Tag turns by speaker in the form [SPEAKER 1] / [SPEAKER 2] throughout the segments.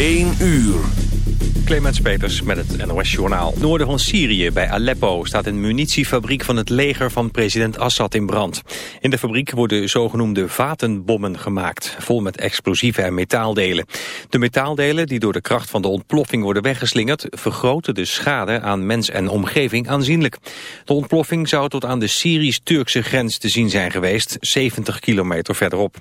[SPEAKER 1] 1 uur. Clemens Peters met het NOS-journaal. Noorden van Syrië, bij Aleppo, staat een munitiefabriek van het leger van president Assad in brand. In de fabriek worden zogenoemde vatenbommen gemaakt, vol met explosieven en metaaldelen. De metaaldelen, die door de kracht van de ontploffing worden weggeslingerd, vergroten de schade aan mens en omgeving aanzienlijk. De ontploffing zou tot aan de Syrisch-Turkse grens te zien zijn geweest, 70 kilometer verderop.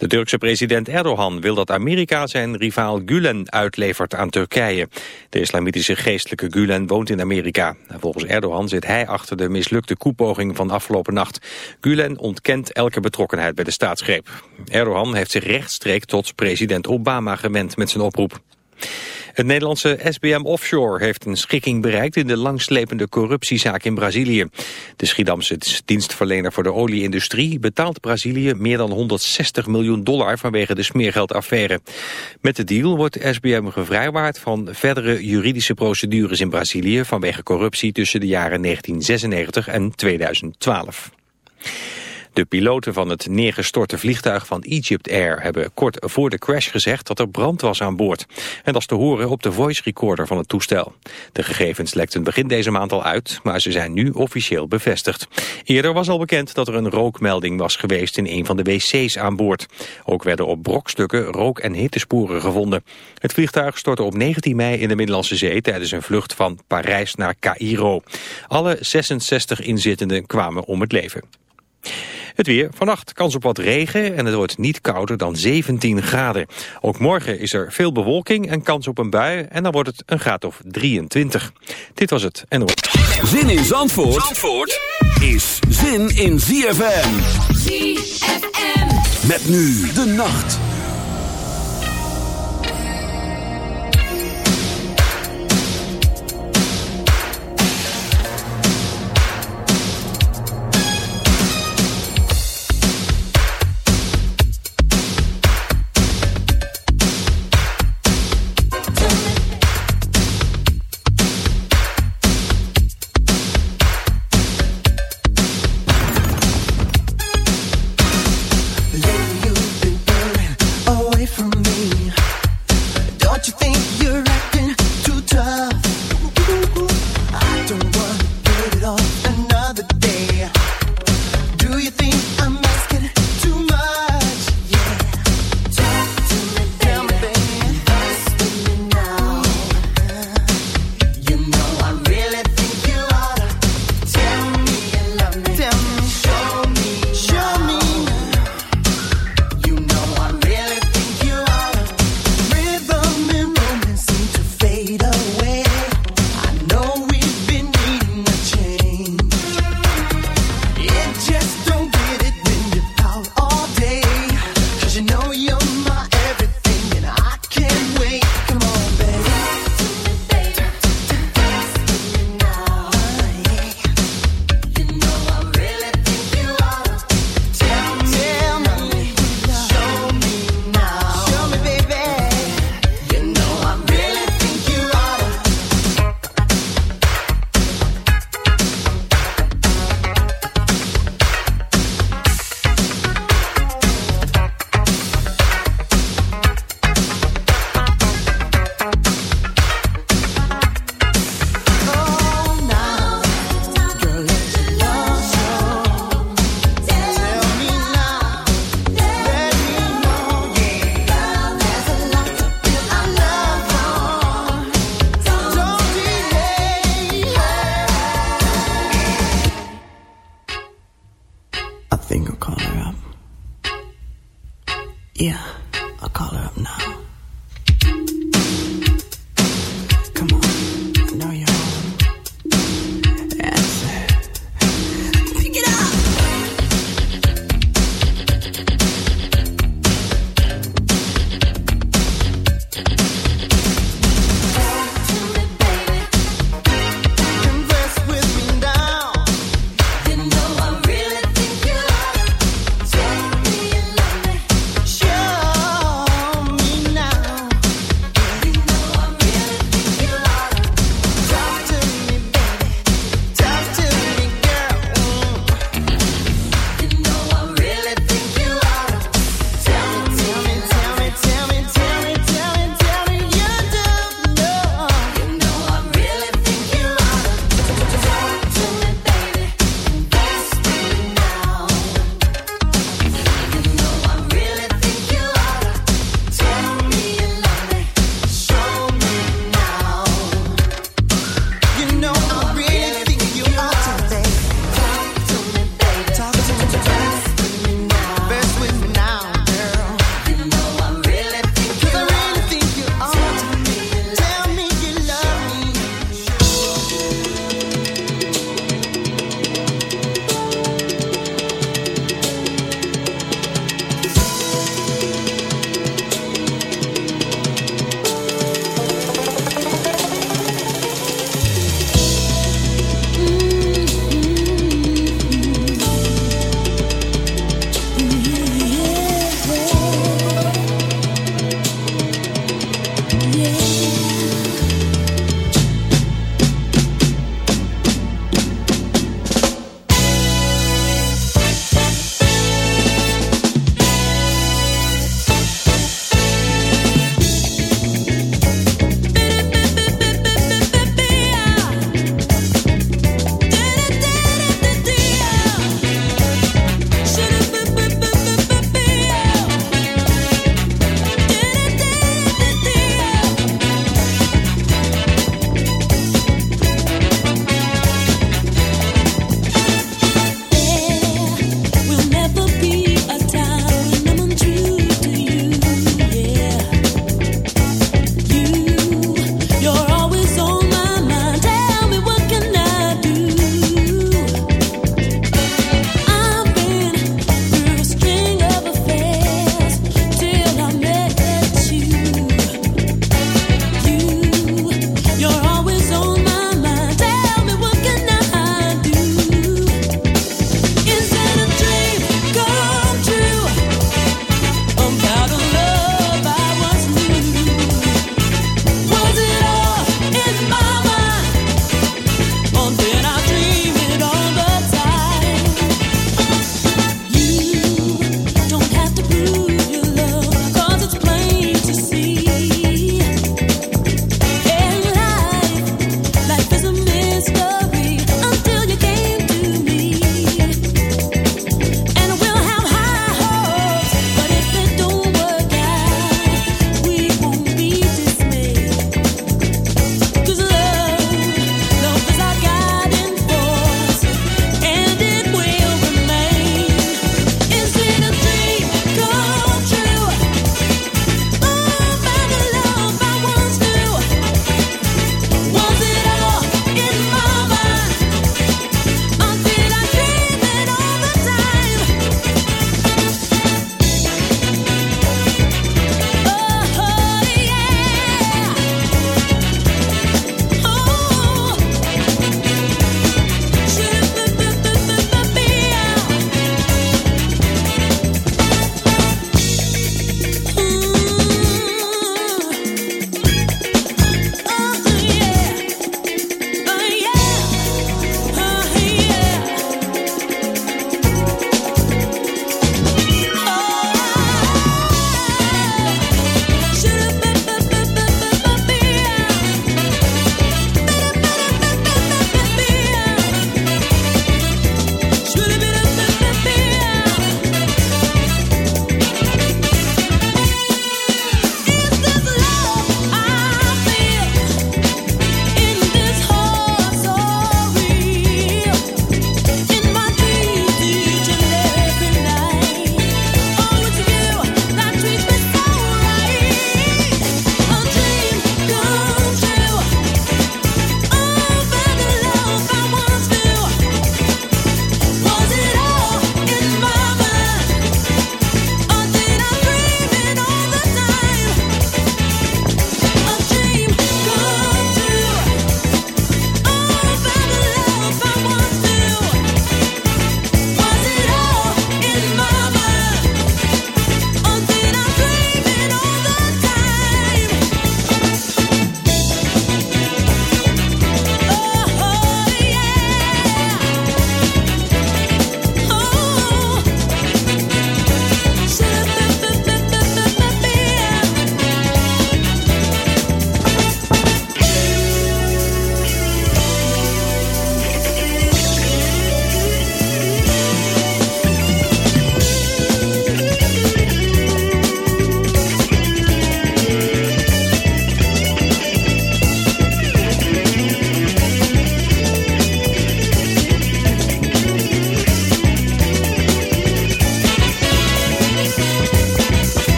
[SPEAKER 1] De Turkse president Erdogan wil dat Amerika zijn rivaal Gulen uitlevert aan Turkije. De islamitische geestelijke Gulen woont in Amerika. Volgens Erdogan zit hij achter de mislukte koepoging van afgelopen nacht. Gulen ontkent elke betrokkenheid bij de staatsgreep. Erdogan heeft zich rechtstreeks tot president Obama gewend met zijn oproep. Het Nederlandse SBM Offshore heeft een schikking bereikt in de langslepende corruptiezaak in Brazilië. De Schiedamse dienstverlener voor de olieindustrie betaalt Brazilië meer dan 160 miljoen dollar vanwege de smeergeldaffaire. Met de deal wordt SBM gevrijwaard van verdere juridische procedures in Brazilië vanwege corruptie tussen de jaren 1996 en 2012. De piloten van het neergestorte vliegtuig van Egypt Air hebben kort voor de crash gezegd dat er brand was aan boord. En dat is te horen op de voice recorder van het toestel. De gegevens lekten begin deze maand al uit, maar ze zijn nu officieel bevestigd. Eerder was al bekend dat er een rookmelding was geweest in een van de wc's aan boord. Ook werden op brokstukken rook- en hittesporen gevonden. Het vliegtuig stortte op 19 mei in de Middellandse Zee tijdens een vlucht van Parijs naar Cairo. Alle 66 inzittenden kwamen om het leven. Het weer. Vannacht kans op wat regen en het wordt niet kouder dan 17 graden. Ook morgen is er veel bewolking en kans op een bui en dan wordt het een graad of 23. Dit was het en
[SPEAKER 2] Zin in Zandvoort, Zandvoort is zin in ZFM. ZFM. Met nu de nacht.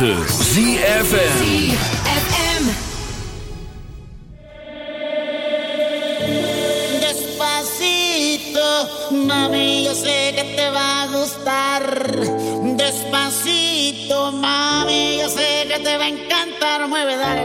[SPEAKER 2] ZFM.
[SPEAKER 3] Despacito, mami, yo sé que te va a gustar. Despacito, mami, yo sé que te va a encantar. Mueve, dale,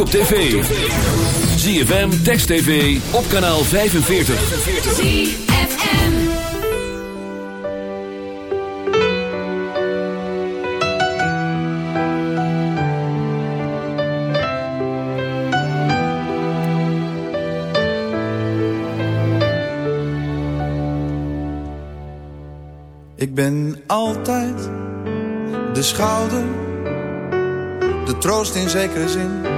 [SPEAKER 4] ook op tv. ZFM, Text TV, op kanaal 45. ZFM
[SPEAKER 5] Ik ben altijd de schouder de troost in zekere zin.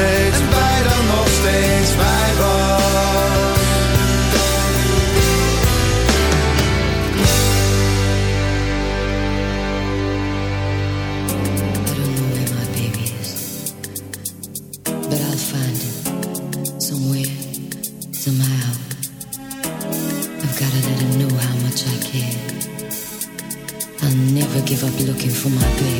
[SPEAKER 6] Steeds. En wij dan nog steeds bij was.
[SPEAKER 7] I don't know where my baby is, but I'll find him somewhere, somehow. I've gotta let him know how much I care. I'll never give up looking for my baby.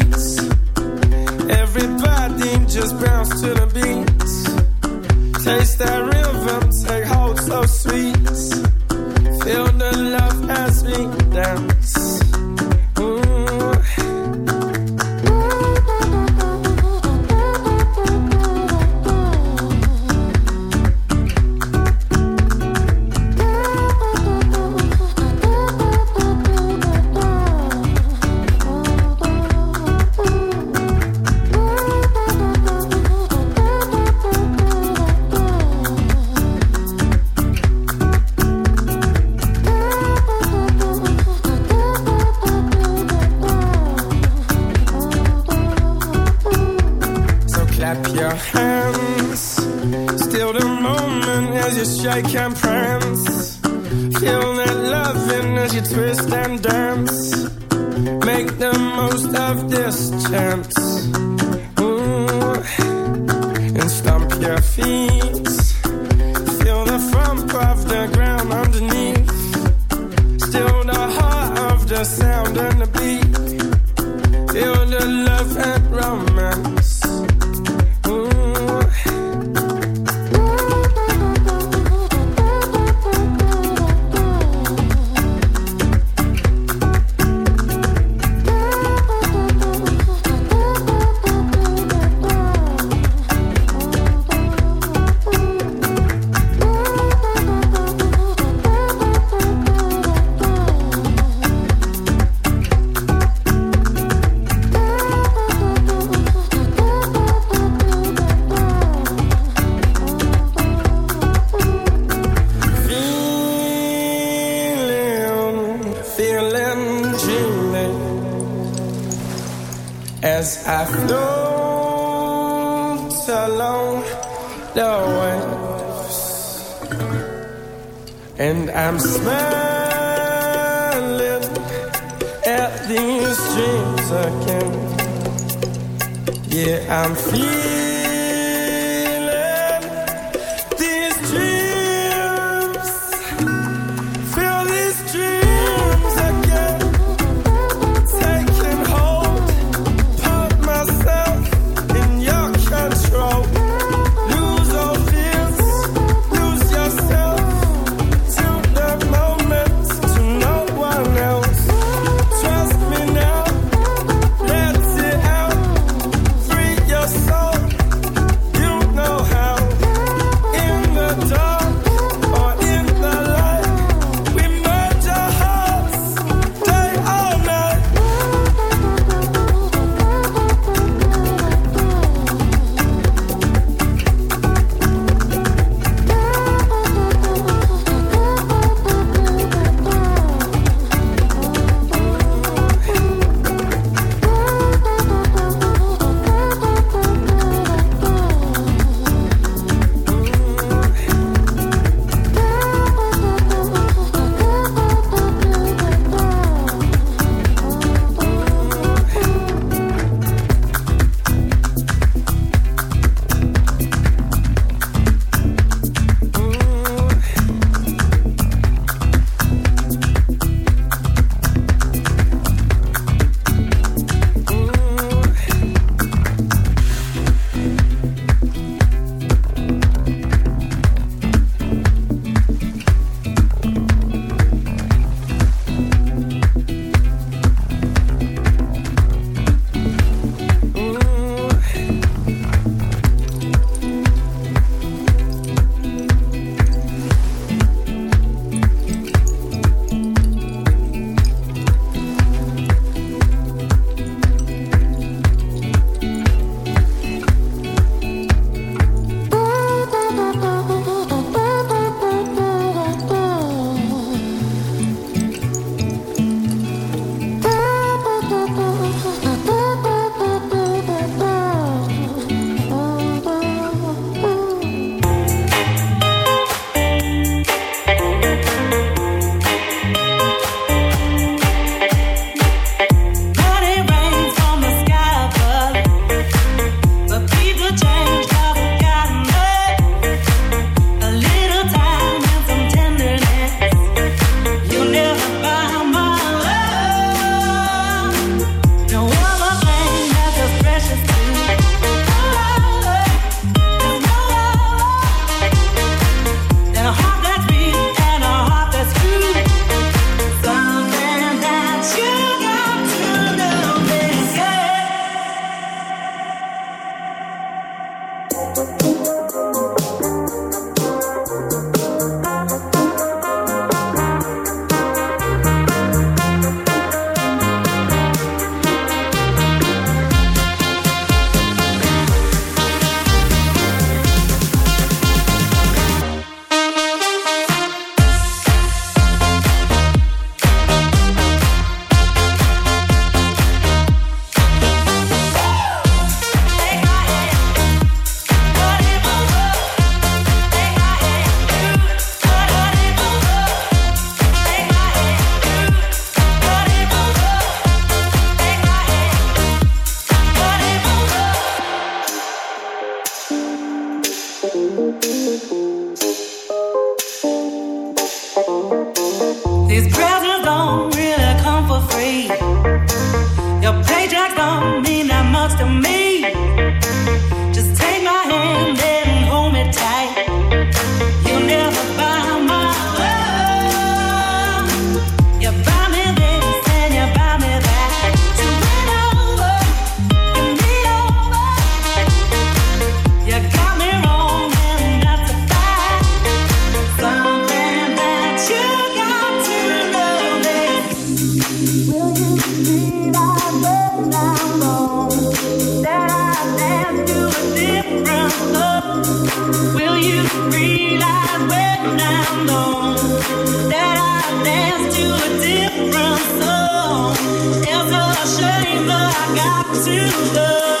[SPEAKER 8] got to
[SPEAKER 9] go.